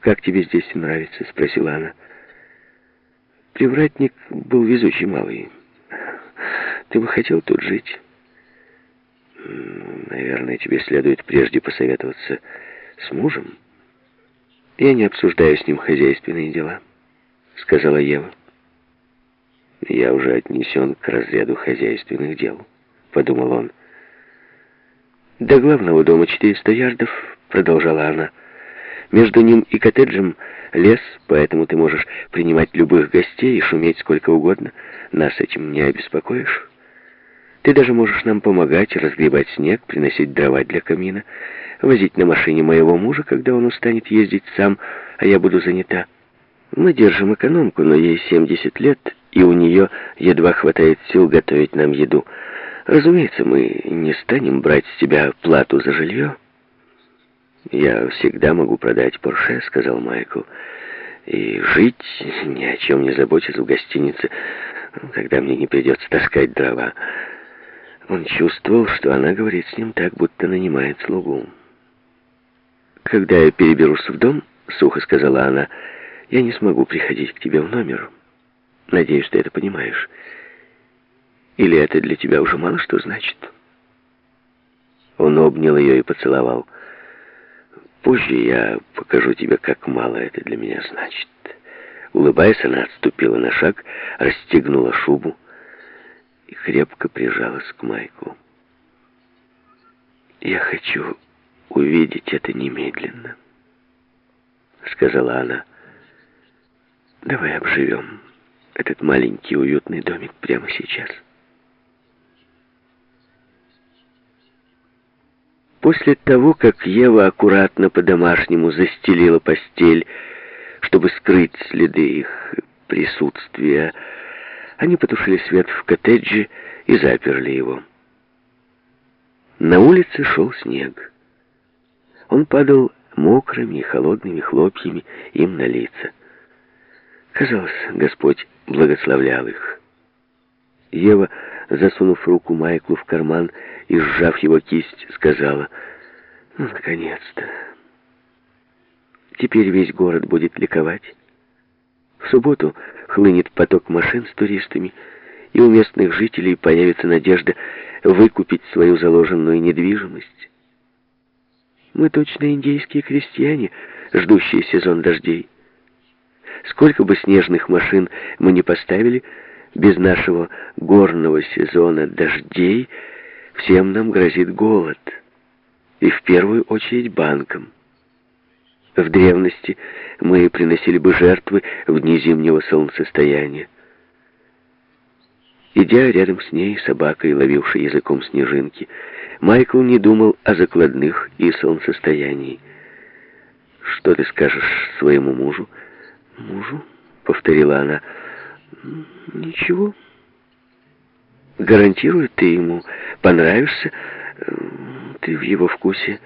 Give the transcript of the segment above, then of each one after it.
«Как тебе здесь нравится?» — спросила она. Привратник был везучий малый. Ты бы хотел тут жить? Наверное, тебе следует прежде посоветоваться с мужем. Я не обсуждаю с ним хозяйственные дела, сказала Ева. Я уже отнесен к разряду хозяйственных дел, подумал он. До главного дома 400 ярдов, продолжала она. Между ним и коттеджем лес, поэтому ты можешь принимать любых гостей и шуметь сколько угодно. Нас этим не обеспокоишь. Ты даже можешь нам помогать, разгребать снег, приносить дрова для камина, возить на машине моего мужа, когда он устанет ездить сам, а я буду занята. Мы держим экономку, но ей 70 лет, и у нее едва хватает сил готовить нам еду. Разумеется, мы не станем брать с тебя плату за жилье. «Я всегда могу продать Порше», — сказал Майкл, «и жить, ни о чем не заботясь в гостинице, когда мне не придется таскать дрова». Он чувствовал, что она говорит с ним так, будто нанимает слугу. «Когда я переберусь в дом», — сухо сказала она, — «я не смогу приходить к тебе в номер. Надеюсь, ты это понимаешь. Или это для тебя уже мало что значит?» Он обнял ее и поцеловал. Позже я покажу тебе, как мало это для меня значит. Улыбаясь, она отступила на шаг, расстегнула шубу и крепко прижалась к Майку. «Я хочу увидеть это немедленно», — сказала она. «Давай обживем этот маленький уютный домик прямо сейчас». После того, как Ева аккуратно по-домашнему застелила постель, чтобы скрыть следы их присутствия, они потушили свет в коттедже и заперли его. На улице шел снег. Он падал мокрыми и холодными хлопьями им на лица. Казалось, Господь благословлял их. Ева засунув руку Майклу в карман и сжав его кисть, сказала, «Ну, наконец-то! Теперь весь город будет ликовать. В субботу хлынет поток машин с туристами, и у местных жителей появится надежда выкупить свою заложенную недвижимость. Мы точно индейские крестьяне, ждущие сезон дождей. Сколько бы снежных машин мы не поставили, без нашего горного сезона дождей всем нам грозит голод. И в первую очередь банкам. В древности мы приносили бы жертвы в дни зимнего солнцестояния. Идя рядом с ней, собакой, ловившей языком снежинки, Майкл не думал о закладных и солнцестоянии. «Что ты скажешь своему мужу?» «Мужу?» — повторила она. Ничего. Гарантирую, ты ему понравишься. Ты в его вкусе.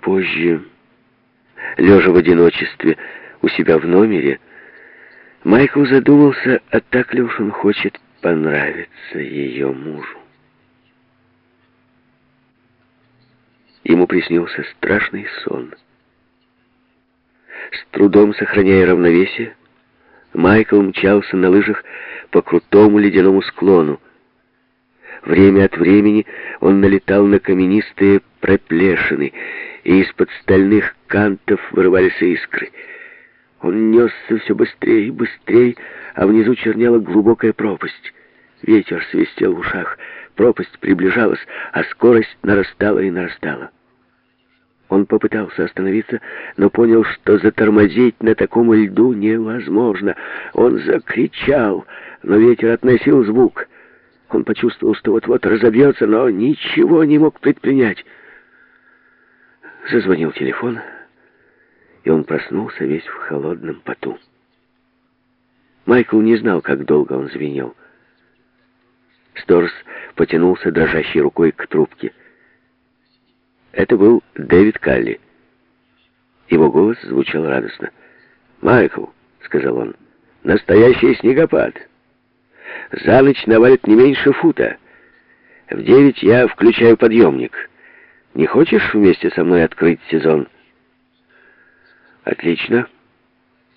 Позже, лежа в одиночестве у себя в номере, Майкл задумался, а так ли уж он хочет понравиться ее мужу. Ему приснился страшный сон. С трудом сохраняя равновесие, Майкл мчался на лыжах по крутому ледяному склону. Время от времени он налетал на каменистые проплешины, и из-под стальных кантов вырывались искры. Он несся все быстрее и быстрее, а внизу чернела глубокая пропасть. Ветер свистел в ушах, пропасть приближалась, а скорость нарастала и нарастала. Он попытался остановиться, но понял, что затормозить на таком льду невозможно. Он закричал, но ветер относил звук. Он почувствовал, что вот-вот разобьется, но ничего не мог предпринять. Зазвонил телефон, и он проснулся весь в холодном поту. Майкл не знал, как долго он звенел. Сторс потянулся дрожащей рукой к трубке. Это был Дэвид Калли. Его голос звучал радостно. «Майкл», — сказал он, — «настоящий снегопад. За ночь навалит не меньше фута. В девять я включаю подъемник. Не хочешь вместе со мной открыть сезон?» Отлично.